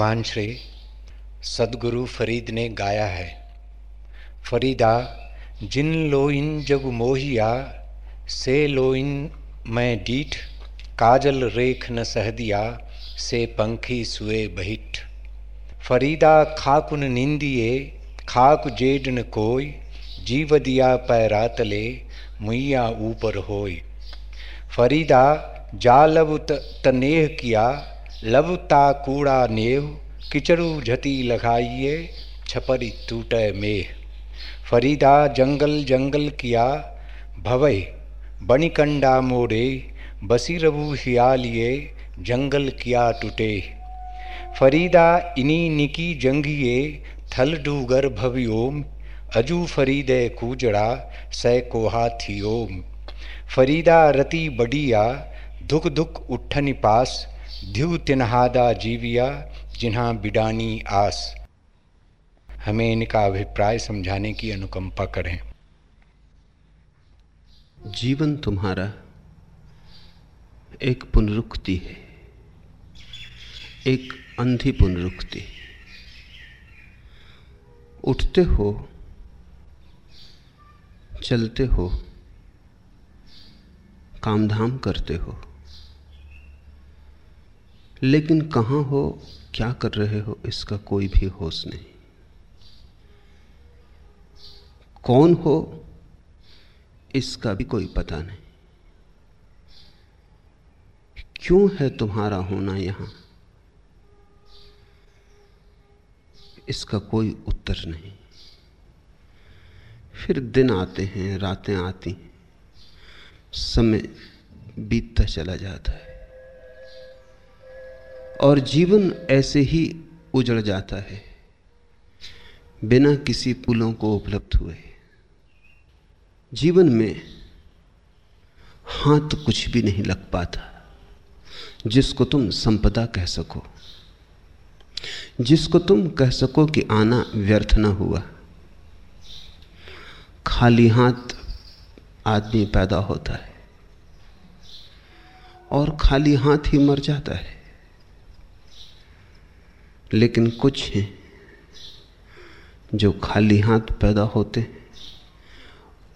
भगवान श्री सदगुरु फरीद ने गाया है। फरीदा, जिन लोइन जग मोहिया, से लोइन मैं डीठ, काजल रेख न सह दिया से पंखी सुए बहिठ। फरीदा, खाकुन निंदिए, खाक जेड न कोई, जीव दिया पैरातले मुइया ऊपर होई। फरीदा जालब तनेह किया लवता कूड़ा नेव किचड़ू झती लगाइए छपरी टूटे मेह। फरीदा जंगल जंगल किया भवय बणिकंडा मोड़े बसीरबू हियालिए, जंगल किया टूटे। फरीदा इनी निकी जंगिए, थल डूगर भवियोम अजू फरीदे कूजड़ा, सै कोहा थी ओम। फरीदा रति बडिया, दुख दुख उठनी पास ध्यू तिनहादा जीविया, जिन्हा बिडानी आस। हमें इनका अभिप्राय समझाने की अनुकंपा करें। जीवन तुम्हारा एक पुनरुक्ति है। एक अंधी पुनरुक्ति। उठते हो, चलते हो, कामधाम करते हो। लेकिन कहाँ हो, क्या कर रहे हो, इसका कोई भी होश नहीं। कौन हो, इसका भी कोई पता नहीं। क्यों है तुम्हारा होना यहाँ? इसका कोई उत्तर नहीं। फिर दिन आते हैं, रातें आती समय बीतता चला जाता है। और जीवन ऐसे ही उजड़ जाता है। बिना किसी पुलों को उपलब्ध हुए। जीवन में हाथ कुछ भी नहीं लग पाता, जिसको तुम संपदा कह सको। जिसको तुम कह सको कि आना व्यर्थ ना हुआ। खाली हाथ आदमी पैदा होता है और खाली हाथ ही मर जाता है। लेकिन कुछ हैं जो खाली हाथ पैदा होते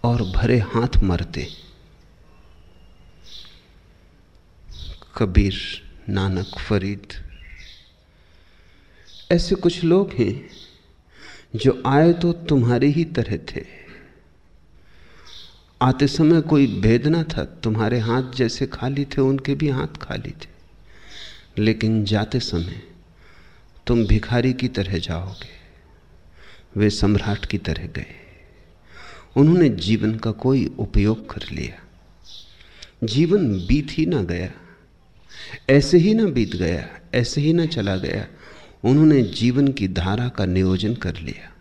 और भरे हाथ मरते। कबीर, नानक, फरीद, ऐसे कुछ लोग हैं जो आए तो तुम्हारे ही तरह थे। आते समय कोई भेद ना था, तुम्हारे हाथ जैसे खाली थे, उनके भी हाथ खाली थे। लेकिन जाते समय तुम भिखारी की तरह जाओगे। वे सम्राट की तरह गए। उन्होंने जीवन का कोई उपयोग कर लिया। जीवन बीत ही ना गया। ऐसे ही ना बीत गया, ऐसे ही ना चला गया। उन्होंने जीवन की धारा का नियोजन कर लिया।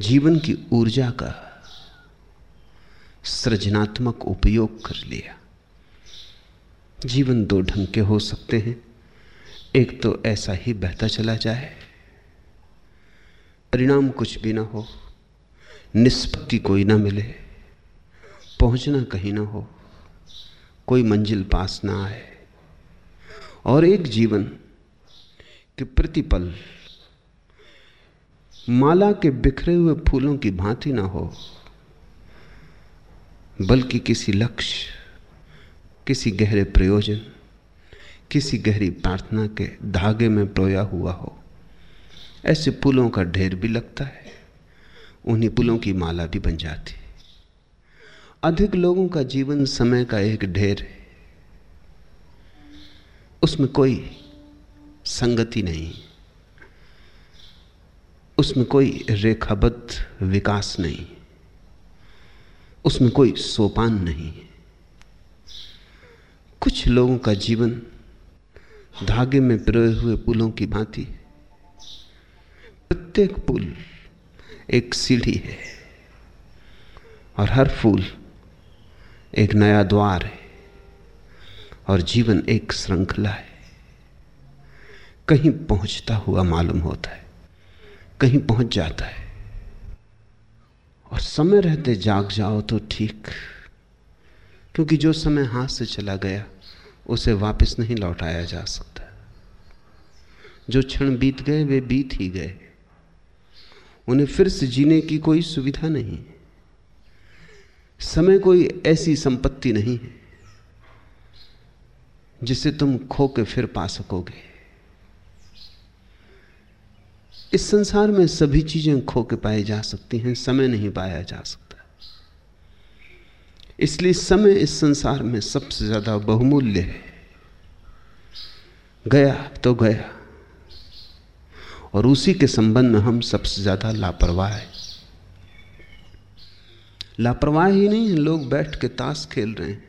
जीवन की ऊर्जा का सृजनात्मक उपयोग कर लिया। जीवन दो ढंग के हो सकते हैं। एक तो ऐसा ही बहता चला जाए। परिणाम कुछ भी ना हो, निष्पत्ति कोई ना मिले, पहुँचना कहीं ना हो, कोई मंजिल पास ना आए। और एक जीवन के प्रतिपल, माला के बिखरे हुए फूलों की भांति ना हो, बल्कि किसी लक्ष्य, किसी गहरे प्रयोजन किसी गहरी प्रार्थना के धागे में प्रोया हुआ हो, ऐसे पुलों का ढेर भी लगता है, उन्हीं पुलों की माला भी बन जाती अधिक लोगों का जीवन समय का एक ढेर है। उसमें कोई संगति नहीं, उसमें कोई रेखाबद्ध विकास नहीं, उसमें कोई सोपान नहीं। कुछ लोगों का जीवन धागे में पिरोए हुए पुलों की भांति प्रत्येक पुल एक सीढ़ी है और हर फूल एक नया द्वार है और जीवन एक श्रृंखला है। कहीं पहुँचता हुआ मालूम होता है, कहीं पहुँच जाता है। और समय रहते जाग जाओ तो ठीक, क्योंकि जो समय हाथ से चला गया उसे वापस नहीं लौटाया जा सकता। जो क्षण बीत गए, वे बीत ही गए। उन्हें फिर से जीने की कोई सुविधा नहीं। समय कोई ऐसी संपत्ति नहीं है, जिसे तुम खो के फिर पा सकोगे। इस संसार में सभी चीज़ें खो के पाई जा सकती हैं, समय नहीं पाया जा सकता। इसलिए समय इस संसार में सबसे ज़्यादा बहुमूल्य है। गया तो गया, और उसी के संबंध में हम सबसे ज़्यादा लापरवाह है। लापरवाह ही नहीं है लोग बैठ के ताश खेल रहे हैं,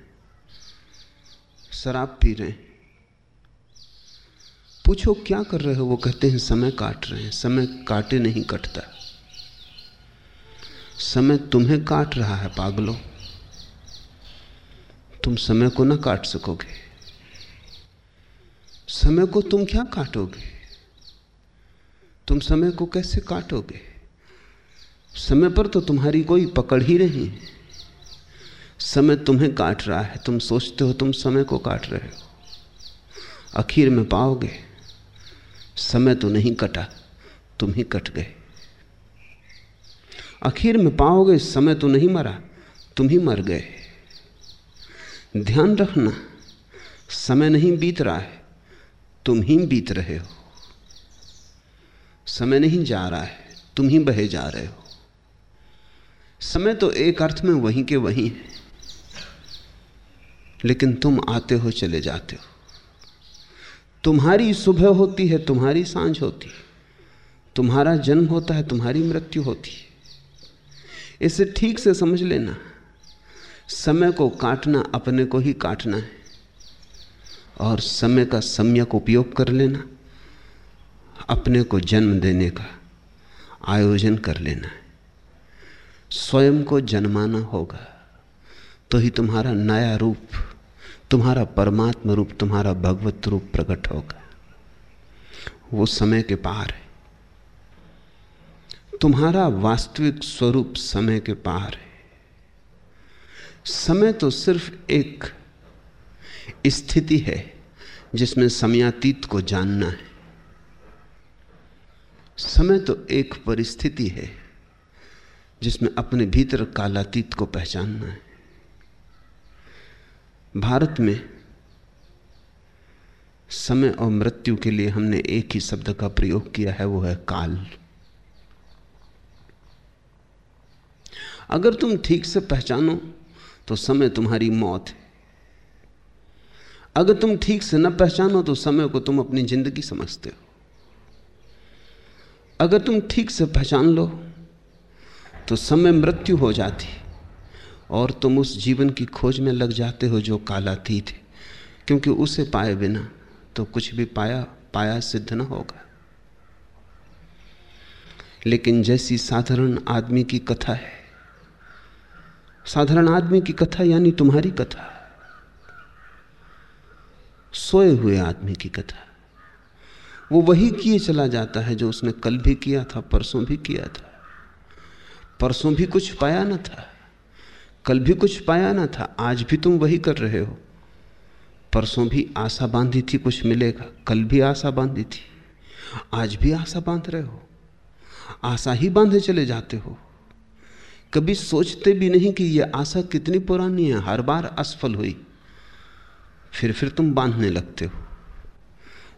शराब पी रहे हैं। पूछो, क्या कर रहे हो? वो कहते हैं, समय काट रहे हैं। समय काटे नहीं कटता। समय तुम्हें काट रहा है, पागलों। तुम समय को ना काट सकोगे। समय को तुम क्या काटोगे? तुम समय को कैसे काटोगे? समय पर तो तुम्हारी कोई पकड़ ही नहीं। समय तुम्हें काट रहा है, तुम सोचते हो तुम समय को काट रहे हो। आखिर में पाओगे, समय तो नहीं कटा, तुम ही कट गए। आखिर में पाओगे, समय तो नहीं मरा, तुम ही मर गए। ध्यान रखना, समय नहीं बीत रहा है, तुम ही बीत रहे हो। समय नहीं जा रहा है, तुम ही बहे जा रहे हो। समय तो एक अर्थ में वहीं के वहीं है, लेकिन तुम आते हो, चले जाते हो। तुम्हारी सुबह होती है, तुम्हारी साँझ होती है। तुम्हारा जन्म होता है, तुम्हारी मृत्यु होती है। इसे ठीक से समझ लेना। समय को काटना अपने को ही काटना है। और समय का सम्यक उपयोग कर लेना, अपने को जन्म देने का आयोजन कर लेना है। स्वयं को जन्माना होगा तो ही तुम्हारा नया रूप, तुम्हारा परमात्मा रूप, तुम्हारा भगवत रूप प्रकट होगा। वो समय के पार है। तुम्हारा वास्तविक स्वरूप समय के पार है। समय तो सिर्फ़ एक स्थिति है जिसमें समयातीत को जानना है। समय तो एक परिस्थिति है जिसमें अपने भीतर कालातीत को पहचानना है। भारत में समय और मृत्यु के लिए हमने एक ही शब्द का प्रयोग किया है, वो है काल। अगर तुम ठीक से पहचानो तो समय तुम्हारी मौत है। अगर तुम ठीक से न पहचानो तो समय को तुम अपनी ज़िंदगी समझते हो। अगर तुम ठीक से पहचान लो तो समय मृत्यु हो जाती और तुम उस जीवन की खोज में लग जाते हो जो कालातीत है। क्योंकि उसे पाए बिना तो कुछ भी पाया पाया सिद्ध न होगा। लेकिन जैसी साधारण आदमी की कथा है साधारण आदमी की कथा यानी तुम्हारी कथा। सोए हुए आदमी की कथा। वो वही किए चला जाता है जो उसने कल भी किया था, परसों भी किया था। परसों भी कुछ पाया ना था, कल भी कुछ पाया ना था, आज भी तुम वही कर रहे हो। परसों भी आशा बांधी थी कुछ मिलेगा, कल भी आशा बांधी थी, आज भी आशा बाँध रहे हो। आशा ही बांधे चले जाते हो। कभी सोचते भी नहीं कि यह आशा कितनी पुरानी है, हर बार असफल हुई। फिर फिर तुम बांधने लगते हो।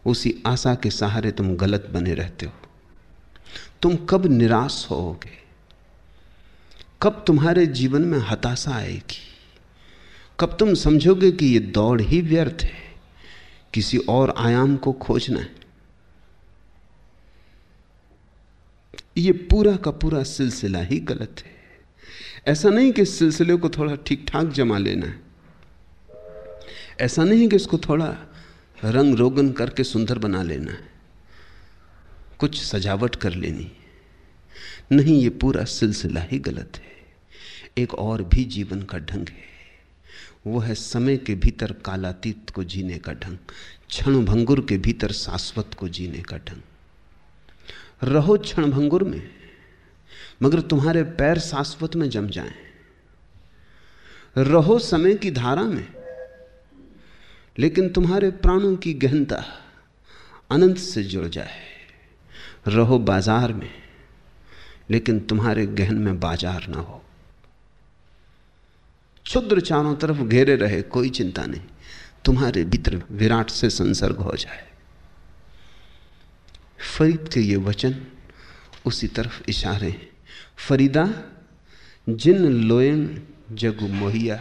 उसी आशा के सहारे तुम गलत बने रहते हो। तुम कब निराश होगे कब तुम्हारे जीवन में हताशा आएगी? कब तुम समझोगे कि यह दौड़ ही व्यर्थ है, किसी और आयाम को खोजना है? यह पूरा का पूरा सिलसिला ही गलत है। ऐसा नहीं कि इस सिलसिले को थोड़ा ठीक ठाक जमा लेना है। ऐसा नहीं कि इसको थोड़ा रंग रोगन करके सुंदर बना लेना है। कुछ सजावट कर लेनी नहीं, ये पूरा सिलसिला ही गलत है। एक और भी जीवन का ढंग है। वो है समय के भीतर कालातीत को जीने का ढंग, क्षण भंगुर के भीतर शाश्वत को जीने का ढंग। रहो क्षण भंगुर में। मगर तुम्हारे पैर शाश्वत में जम जाएँ। रहो समय की धारा में, लेकिन तुम्हारे प्राणों की गहनता अनंत से जुड़ जाए। रहो बाज़ार में, लेकिन तुम्हारे गहन में बाज़ार ना हो। क्षुद्र चारों तरफ़ घेरे रहे, कोई चिंता नहीं। तुम्हारे भीतर विराट से संसर्ग हो जाए। फरीद के ये वचन उसी तरफ़ इशारे हैं। फरीदा, जिन लोयन जग मोहिया।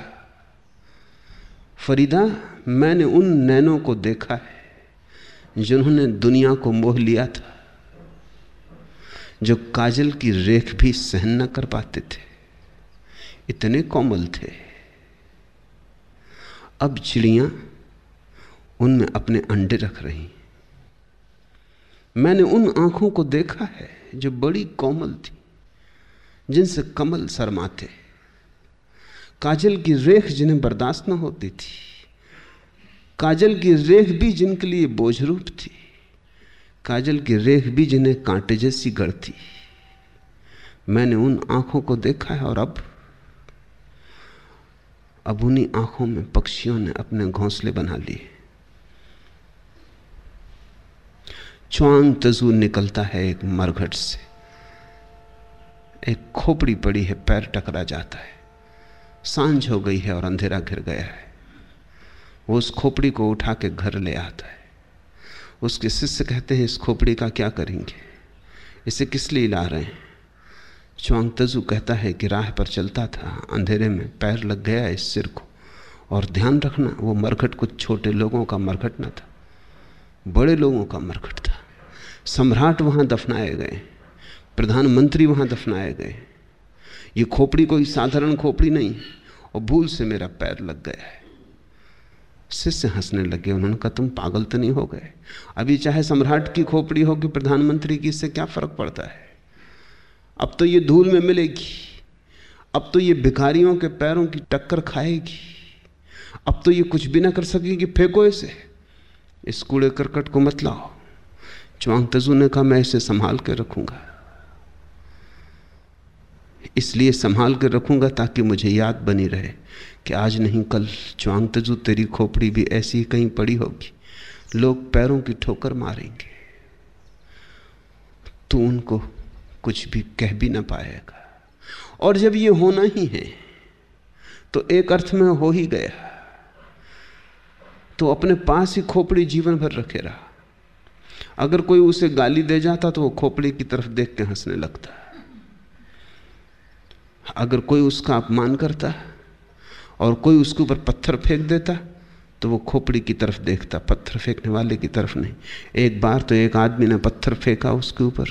फरीदा, मैंने उन नैनों को देखा है, जिन्होंने दुनिया को मोह लिया था, जो काजल की रेख भी सहन न कर पाते थे। इतने कोमल थे। अब चिड़ियाँ उनमें अपने अंडे रख रही। मैंने उन आँखों को देखा है, जो बड़ी कोमल थी। जिनसे कमल शर्माते। काजल की रेख जिन्हें बर्दाश्त न होती थी। काजल की रेख भी जिनके लिए बोझरूप थी। काजल की रेख भी जिन्हें कांटे जैसी गढ़ती। मैंने उन आँखों को देखा है और अब अब उन्हीं आँखों में पक्षियों ने अपने घोंसले बना लिए। च्वांग तजू निकलता है एक मरघट से। एक खोपड़ी पड़ी है, पैर टकरा जाता है। साँझ हो गई है और अंधेरा घिर गया है। वो उस खोपड़ी को उठा के घर ले आता है। उसके शिष्य कहते हैं, इस खोपड़ी का क्या करेंगे? इसे किस लिए ला रहे हैं? च्वांग तजू कहता है कि राह पर चलता था, अंधेरे में पैर लग गया इस सिर को। और ध्यान रखना, वो मरघट कुछ छोटे लोगों का मरघट न था, बड़े लोगों का मरघट था। सम्राट वहाँ दफनाए गए। प्रधानमंत्री वहाँ दफनाए गए। ये खोपड़ी कोई साधारण खोपड़ी नहीं, और भूल से मेरा पैर लग गया है। शिष्य हंसने लगे, उन्होंने कहा, तुम पागल तो नहीं हो गए? अभी चाहे सम्राट की खोपड़ी हो कि प्रधानमंत्री की, इससे क्या फ़र्क पड़ता है? अब तो ये धूल में मिलेगी, अब तो ये भिखारियों के पैरों की टक्कर खाएगी, अब तो ये कुछ भी ना कर सकेगी, फेंको इसे। इस कूड़े करकट को मत लाओ। चुआंग तजू ने कहा, मैं इसे संभाल के रखूँगा। इसलिए संभाल कर रखूँगा ताकि मुझे याद बनी रहे कि आज नहीं, कल चुआंग तजू, तेरी खोपड़ी भी ऐसी कहीं पड़ी होगी। लोग पैरों की ठोकर मारेंगे। तो उनको कुछ भी कह भी ना पाएगा। और जब ये होना ही है तो एक अर्थ में हो ही गया। तो अपने पास ही खोपड़ी जीवन भर रखे रहा। अगर कोई उसे गाली दे जाता तो वो खोपड़ी की तरफ़ देख के हंसने लगता। अगर कोई उसका अपमान करता और कोई उसके ऊपर पत्थर फेंक देता तो वो खोपड़ी की तरफ़ देखता, पत्थर फेंकने वाले की तरफ़ नहीं। एक बार तो एक आदमी ने पत्थर फेंका उसके ऊपर।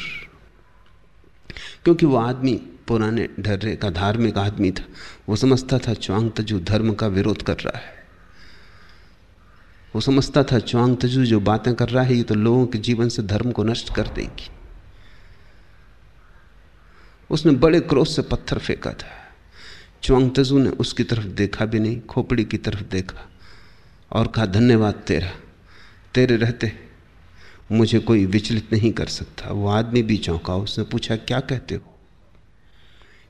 क्योंकि वो आदमी पुराने ढर्रे का, धार्मिक आदमी था। वो समझता था चुआंग तजू धर्म का विरोध कर रहा है। वो समझता था चुआंग तजू जो बातें कर रहा है, ये तो लोगों के जीवन से धर्म को नष्ट कर देगी। उसने बड़े क्रोध से पत्थर फेंका था। च्वांग तजू ने उसकी तरफ़ देखा भी नहीं, खोपड़ी की तरफ़ देखा और कहा, धन्यवाद तेरा, तेरे रहते मुझे कोई विचलित नहीं कर सकता। वो आदमी भी चौंका उसने पूछा, क्या कहते हो?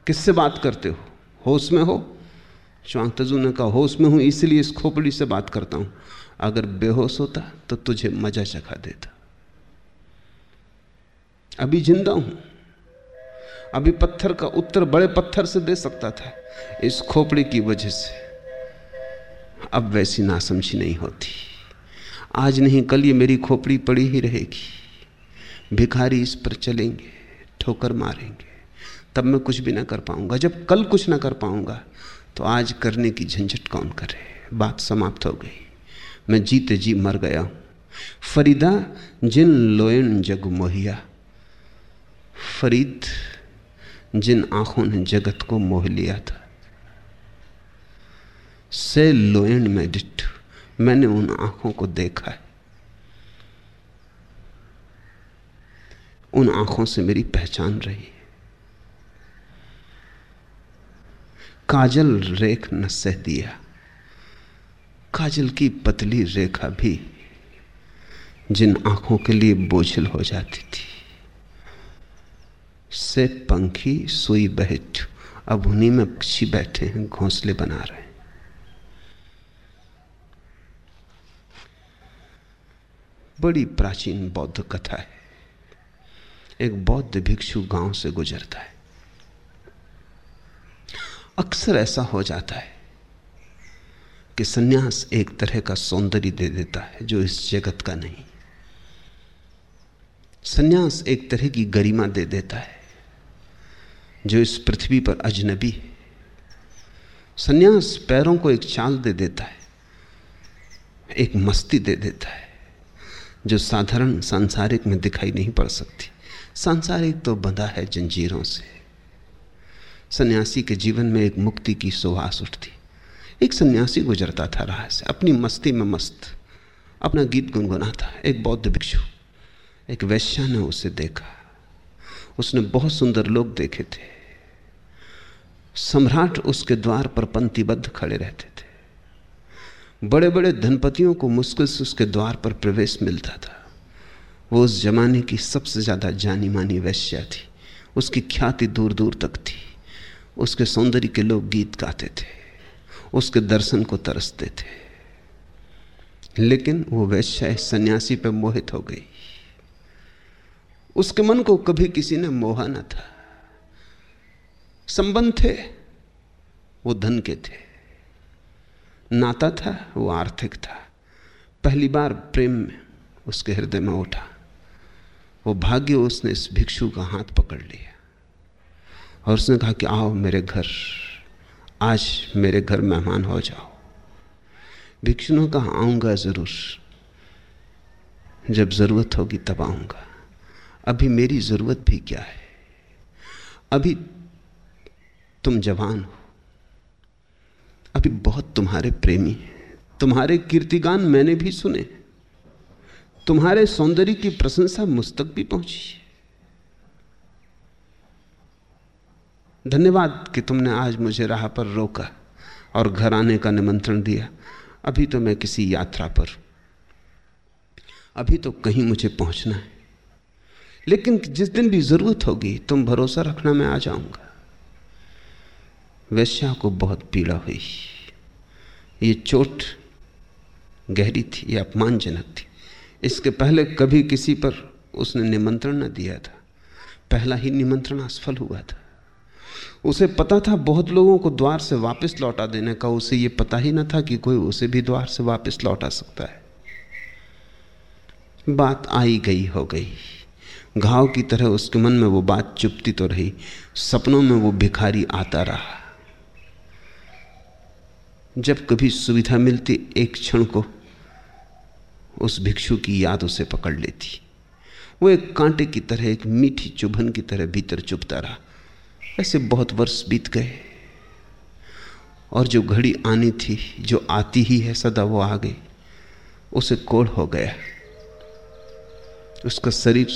किससे बात करते हो? होश में हो? च्वांग तजू ने कहा, होश में हूँ, इसलिए इस खोपड़ी से बात करता हूँ। अगर बेहोश होता तो तुझे मज़ा चखा देता। अभी ज़िंदा हूँ। अभी पत्थर का उत्तर बड़े पत्थर से दे सकता था। इस खोपड़ी की वजह से। अब वैसी नासमझी नहीं होती। आज नहीं, कल ये मेरी खोपड़ी पड़ी ही रहेगी। भिखारी इस पर चलेंगे, ठोकर मारेंगे। तब मैं कुछ भी ना कर पाऊँगा। जब कल कुछ ना कर पाऊँगा तो आज करने की झंझट कौन करे? बात समाप्त हो गई। मैं जीते जी मर गया हूँ। फरीदा, जिन लोयन जग मोहिया। फरीद जिन आँखों ने जगत को मोह लिया था। से लोयन में डिट, मैंने उन आँखों को देखा है। उन आँखों से मेरी पहचान रही काजल रेख न सह दिया, काजल की पतली रेखा भी जिन आँखों के लिए बोझल हो जाती थी। से पंखी सुई बैठ अब उन्हीं में पक्षी बैठे हैं, घोंसले बना रहे हैं। बड़ी प्राचीन बौद्ध कथा है। एक बौद्ध भिक्षु गाँव से गुजरता है। अक्सर ऐसा हो जाता है कि सन्यास एक तरह का सौंदर्य दे देता है, जो इस जगत का नहीं। सन्यास एक तरह की गरिमा दे देता है। जो इस पृथ्वी पर अजनबी है। सन्यास पैरों को एक चाल दे देता है, एक मस्ती दे देता है, जो साधारण सांसारिक में दिखाई नहीं पड़ सकती। सांसारिक तो बंधा है जंजीरों से। सन्यासी के जीवन में एक मुक्ति की सुहास उठती। एक सन्यासी गुजरता था राह से, अपनी मस्ती में मस्त, अपना गीत गुनगुनाता, एक बौद्ध भिक्षु, एक वैश्या ने उसे देखा। उसने बहुत सुंदर लोग देखे थे। सम्राट उसके द्वार पर पंक्तिबद्ध खड़े रहते थे। बड़े बड़े धनपतियों को मुश्किल से उसके द्वार पर प्रवेश मिलता था। वो उस जमाने की सबसे ज़्यादा जानी मानी वैश्या थी। उसकी ख्याति दूर दूर तक थी। उसके सौंदर्य के लोग गीत गाते थे। उसके दर्शन को तरसते थे। लेकिन वो वैश्या सन्यासी पर मोहित हो गई। उसके मन को कभी किसी ने मोहा न था। संबंध थे, वो धन के थे। नाता था, वो आर्थिक था। पहली बार प्रेम में उसके हृदय में उठा। वो भाग्य उसने इस भिक्षु का हाथ पकड़ लिया। और उसने कहा कि आओ मेरे घर, आज मेरे घर मेहमान हो जाओ। भिक्षु ने कहा आऊँगा ज़रूर। जब ज़रूरत होगी तब आऊँगा। अभी मेरी ज़रूरत भी क्या है? अभी तुम जवान हो। अभी बहुत तुम्हारे प्रेमी हैं। तुम्हारे कीर्तिगान मैंने भी सुने। तुम्हारे सौंदर्य की प्रशंसा मुझ तक भी पहुँची धन्यवाद कि तुमने आज मुझे राह पर रोका और घर आने का निमंत्रण दिया। अभी तो मैं किसी यात्रा पर अभी तो कहीं मुझे पहुँचना है। लेकिन जिस दिन भी ज़रूरत होगी, तुम भरोसा रखना मैं आ जाऊँगा। वैश्या को बहुत पीड़ा हुई। ये चोट गहरी थी, ये अपमानजनक थी। इसके पहले कभी किसी पर उसने निमंत्रण न दिया था। पहला ही निमंत्रण असफल हुआ था। उसे पता था बहुत लोगों को द्वार से वापस लौटा देने का, उसे ये पता ही न था कि कोई उसे भी द्वार से वापस लौटा सकता है। बात आई गई, हो गई। घाव की तरह उसके मन में वो बात चुपती तो रही, सपनों में वो भिखारी आता रहा। जब कभी सुविधा मिलती, एक क्षण को उस भिक्षु की याद उसे पकड़ लेती। वो एक कांटे की तरह, एक मीठी चुभन की तरह भीतर चुभता रहा। ऐसे बहुत वर्ष बीत गए। और जो घड़ी आनी थी, जो आती ही है, सदा वो आ गई। उसे कोढ़ हो गया। उसका शरीर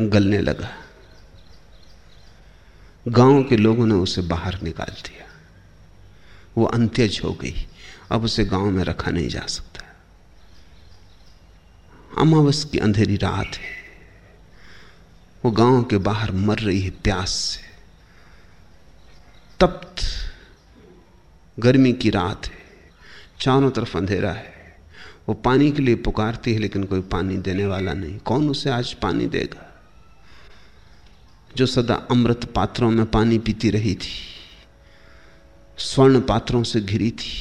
गलने लगा। गाँव के लोगों ने उसे बाहर निकाल दिया। वो अंत्यज हो गई। अब उसे गाँव में रखा नहीं जा सकता। अमावस की अंधेरी रात है। वो गाँव के बाहर मर रही है प्यास से। तप्त गर्मी की रात है। चारों तरफ़ अंधेरा है। वो पानी के लिए पुकारती है, लेकिन कोई पानी देने वाला नहीं। कौन उसे आज पानी देगा? जो सदा अमृत पात्रों में पानी पीती रही थी। स्वर्ण पात्रों से घिरी थी।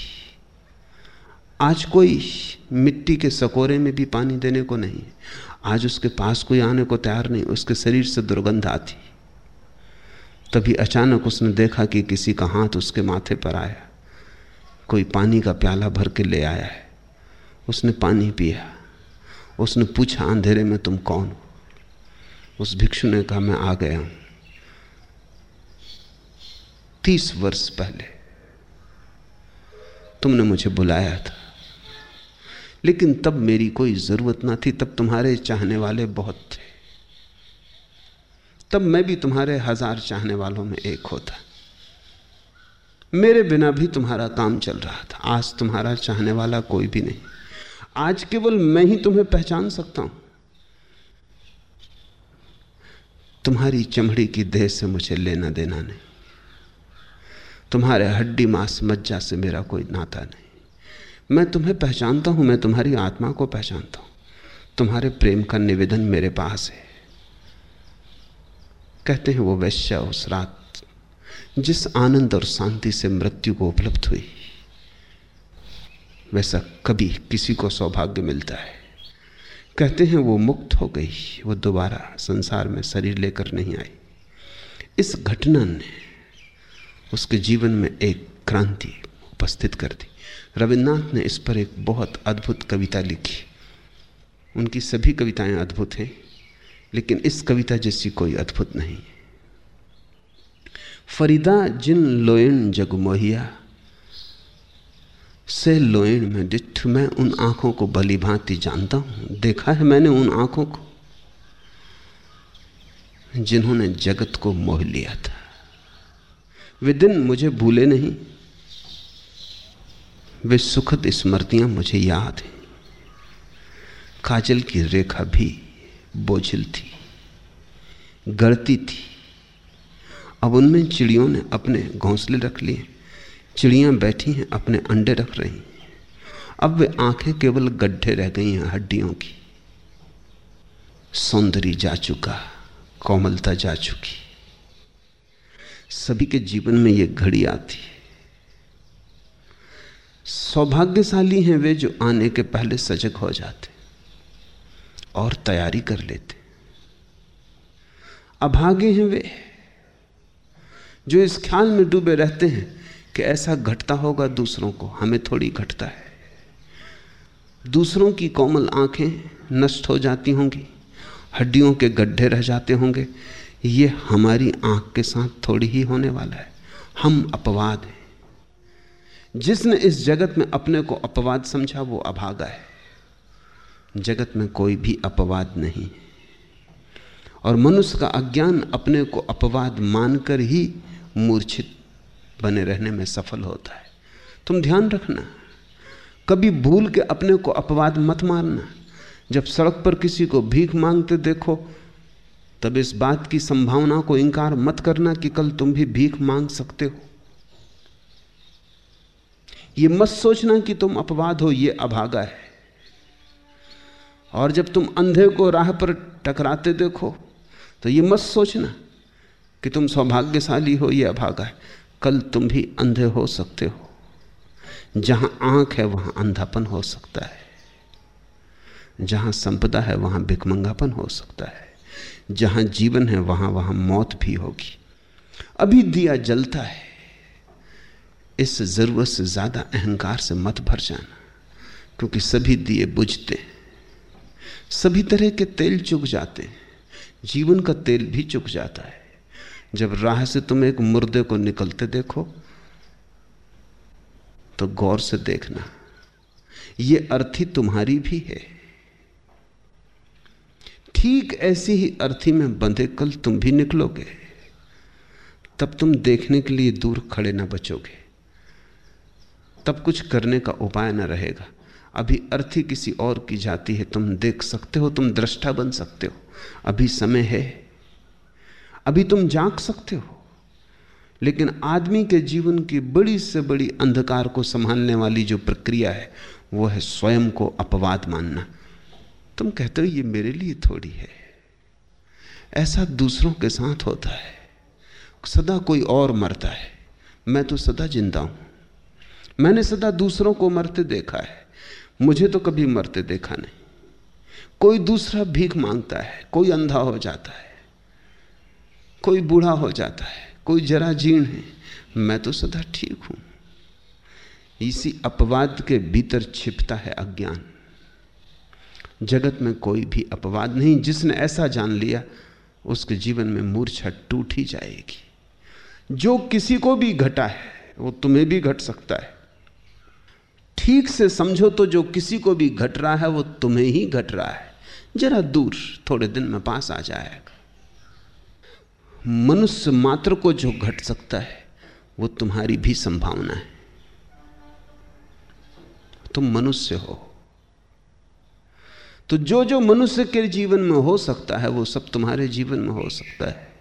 आज कोई मिट्टी के सकोरे में भी पानी देने को नहीं। आज उसके पास कोई आने को तैयार नहीं, उसके शरीर से दुर्गंध आती। तभी अचानक उसने देखा कि किसी का हाथ उसके माथे पर आया। कोई पानी का प्याला भर के ले आया है। उसने पानी पिया। उसने पूछा, अंधेरे में तुम कौन हो? उस भिक्षु ने कहा, मैं आ गया हूँ। तीस वर्ष पहले तुमने मुझे बुलाया था। लेकिन तब मेरी कोई ज़रूरत ना थी, तब तुम्हारे चाहने वाले बहुत थे। तब मैं भी तुम्हारे हज़ार चाहने वालों में एक होता। मेरे बिना भी तुम्हारा काम चल रहा था। आज तुम्हारा चाहने वाला कोई भी नहीं। आज केवल मैं ही तुम्हें पहचान सकता हूँ। तुम्हारी चमड़ी की देह से मुझे लेना देना नहीं। तुम्हारे हड्डी मांस मज्जा से मेरा कोई नाता नहीं। मैं तुम्हें पहचानता हूँ, मैं तुम्हारी आत्मा को पहचानता हूँ। तुम्हारे प्रेम का निवेदन मेरे पास है। कहते हैं वो वैश्य उस रात जिस आनंद और शांति से मृत्यु को उपलब्ध हुई, वैसा कभी किसी को सौभाग्य मिलता है। कहते हैं वो मुक्त हो गई, वो दोबारा संसार में शरीर लेकर नहीं आई। इस घटना ने उसके जीवन में एक क्रांति उपस्थित कर दी। रविन्द्रनाथ ने इस पर एक बहुत अद्भुत कविता लिखी। उनकी सभी कविताएँ अद्भुत हैं, लेकिन इस कविता जैसी कोई अद्भुत नहीं। फरीदा जिन लोयन जगमोहिया से लोयन में डिठ मैं उन आँखों को भली भांति जानता हूँ। देखा है मैंने उन आँखों को, जिन्होंने जगत को मोह लिया था। वे दिन मुझे भूले नहीं। वे सुखद स्मृतियाँ मुझे याद हैं। काजल की रेखा भी बोझिल थी, गढ़ती थी। अब उनमें चिड़ियों ने अपने घोंसले रख लिए, चिड़ियाँ बैठी हैं, अपने अंडे रख रही अब वे आँखें केवल गड्ढे रह गई हैं, हड्डियों की। सौंदर्य जा चुका, कोमलता जा चुकी। सभी के जीवन में यह घड़ी आती है। सौभाग्यशाली हैं वे जो आने के पहले सजग हो जाते और तैयारी कर लेते। अभागे हैं वे, जो इस ख्याल में डूबे रहते हैं कि ऐसा घटता होगा दूसरों को, हमें थोड़ी घटता है। दूसरों की कोमल आँखें नष्ट हो जाती होंगी, हड्डियों के गड्ढे रह जाते होंगे ये हमारी आँख के साथ थोड़ी ही होने वाला है। हम अपवाद हैं। जिसने इस जगत में अपने को अपवाद समझा, वो अभागा है। जगत में कोई भी अपवाद नहीं और मनुष्य का अज्ञान अपने को अपवाद मानकर ही मूर्छित बने रहने में सफल होता है। तुम ध्यान रखना, कभी भूल के अपने को अपवाद मत मारना जब सड़क पर किसी को भीख मांगते देखो तब इस बात की संभावना को इंकार मत करना कि कल तुम भी भीख मांग सकते हो। यह मत सोचना कि तुम अपवाद हो यह अभागा है। और जब तुम अंधे को राह पर टकराते देखो तो ये मत सोचना कि तुम सौभाग्यशाली हो यह अभागा है। कल तुम भी अंधे हो सकते हो। जहाँ आँख है, वहाँ अंधापन हो सकता है। जहाँ संपदा है, वहाँ भिकमंगापन हो सकता है। जहाँ जीवन है, वहाँ वहाँ मौत भी होगी। अभी दिया जलता है। इस ज़रूरत से ज़्यादा अहंकार से मत भर जाना, क्योंकि सभी दिए बुझते सभी तरह के तेल चुक जाते जीवन का तेल भी चुक जाता है। जब राह से तुम एक मुर्दे को निकलते देखो तो गौर से देखना, ये अर्थी तुम्हारी भी है। ठीक ऐसी ही अर्थी में बंधे, कल तुम भी निकलोगे। तब तुम देखने के लिए दूर खड़े ना बचोगे। तब कुछ करने का उपाय न रहेगा। अभी अर्थी किसी और की जाती है, तुम देख सकते हो, तुम दृष्टा बन सकते हो। अभी समय है। अभी तुम जाग सकते हो। लेकिन आदमी के जीवन की बड़ी से बड़ी अंधकार को संभालने वाली जो प्रक्रिया है, वो है स्वयं को अपवाद मानना। तुम कहते हो, ये मेरे लिए थोड़ी है। ऐसा दूसरों के साथ होता है। सदा कोई और मरता है। मैं तो सदा ज़िंदा हूँ। मैंने सदा दूसरों को मरते देखा है। मुझे तो कभी मरते देखा नहीं। कोई दूसरा भीख माँगता है, कोई अंधा हो जाता है, कोई बूढ़ा हो जाता है, कोई जरा जीर्ण है। मैं तो सदा ठीक हूँ। इसी अपवाद के भीतर छिपता है अज्ञान। जगत में कोई भी अपवाद नहीं, जिसने ऐसा जान लिया, उसके जीवन में मूर्छा टूट ही जाएगी। जो किसी को भी घटा है, वो तुम्हें भी घट सकता है। ठीक से समझो तो जो किसी को भी घट रहा है, वो तुम्हें ही घट रहा है। जरा दूर, थोड़े दिन में पास आ जाएगा। मनुष्य मात्र को जो घट सकता है, वो तुम्हारी भी संभावना है। तुम मनुष्य हो। तो जो जो मनुष्य के जीवन में हो सकता है, वो सब तुम्हारे जीवन में हो सकता है।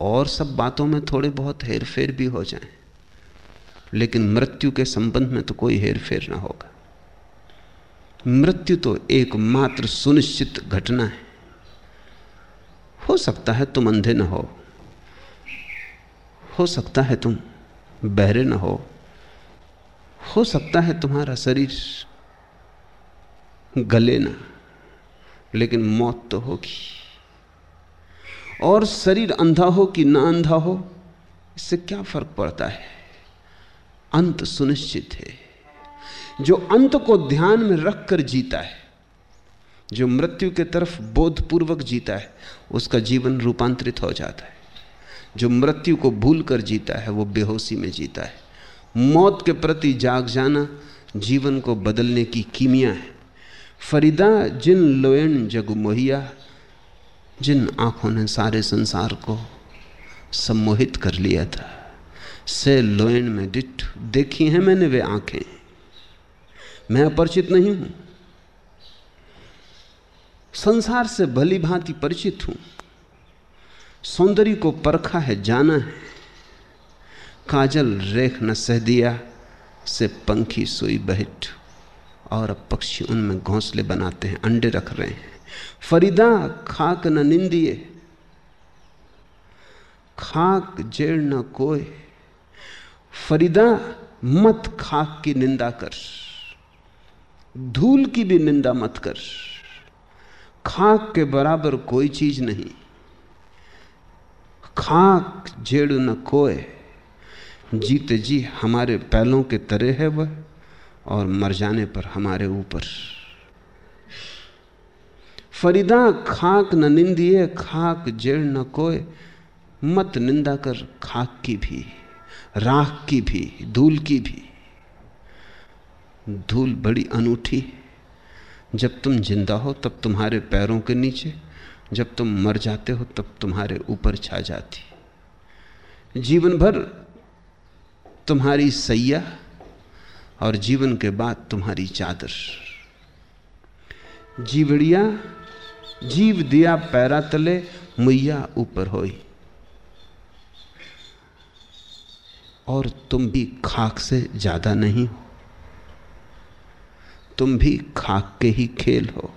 और सब बातों में थोड़े बहुत हेर फेर भी हो जाए, लेकिन मृत्यु के संबंध में तो कोई हेर फेर ना होगा। मृत्यु तो एकमात्र सुनिश्चित घटना है। हो सकता है तुम अंधे न हो हो सकता है तुम बहरे न हो हो सकता है तुम्हारा शरीर गले ना, लेकिन मौत तो होगी। और शरीर अंधा हो कि ना अंधा हो, इससे क्या फ़र्क पड़ता है? अंत सुनिश्चित है। जो अंत को ध्यान में रखकर जीता है, जो मृत्यु के तरफ़ बोधपूर्वक जीता है, उसका जीवन रूपांतरित हो जाता है। जो मृत्यु को भूल कर जीता है, वो बेहोशी में जीता है। मौत के प्रति जाग जाना जीवन को बदलने की कीमिया है। फरीदा, जिन लोयन जग मोहिया, जिन आँखों ने सारे संसार को सम्मोहित कर लिया था, से लोयन में डिट देखी हैं मैंने वे आँखें। मैं अपरिचित नहीं हूँ। संसार से भली भांति परिचित हूँ। सौंदर्य को परखा है, जाना है। काजल रेख न सह दिया, से पंखी सोई बहिट। और अब पक्षी उनमें घोंसले बनाते हैं, अंडे रख रहे हैं। फरीदा, खाक न निंदिए। खाक जेड़ न कोय फरीदा, मत खाक की निंदा कर। धूल की भी निंदा मत कर। खाक के बराबर कोई चीज़ नहीं। खाक जेड़ न कोय जीते जी, हमारे पैलों के तरे है वह। और मर जाने पर हमारे ऊपर। फरीदा, खाक न निंदिए, खाक जेड़ न कोय मत निंदा कर खाक की भी, राख की भी, धूल की भी। धूल बड़ी अनूठी जब तुम ज़िंदा हो, तब तुम्हारे पैरों के नीचे, जब तुम मर जाते हो, तब तुम्हारे ऊपर छा जाती। जीवन भर तुम्हारी सैया और जीवन के बाद तुम्हारी चादर। जीवड़िया, जीव दिया पैरा तले, मुइया ऊपर होई। और तुम भी खाक से ज़्यादा नहीं हो। तुम भी खाक के ही खेल हो।